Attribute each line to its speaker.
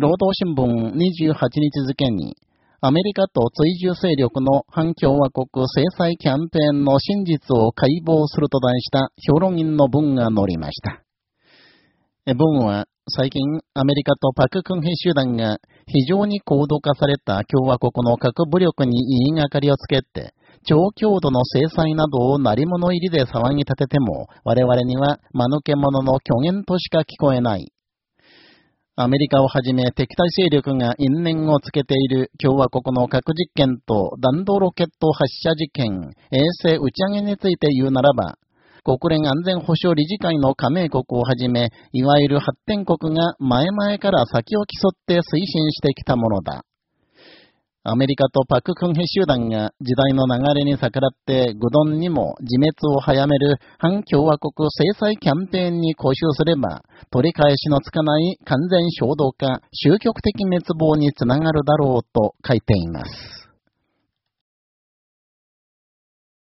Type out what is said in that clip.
Speaker 1: 労働新聞28日付に、アメリカと追従勢力の反共和国制裁キャンペーンの真実を解剖すると題した評論員の文が載りました。文は、最近、アメリカとパククンヘ集団が非常に高度化された共和国の核武力に言いがかりをつけて、超強度の制裁などを鳴り物入りで騒ぎ立てても、我々には間抜け者の虚言としか聞こえない。アメリカをはじめ敵対勢力が因縁をつけている共和国の核実験と弾道ロケット発射事件、衛星打ち上げについて言うならば、国連安全保障理事会の加盟国をはじめ、いわゆる発展国が前々から先を競って推進してきたものだ。アメリカとパククンヘ集団が時代の流れに逆らってグドンにも自滅を早める反共和国制裁キャンペーンに固執すれば取り返しのつかない完全衝動化、終局的滅亡につながるだろうと書いています。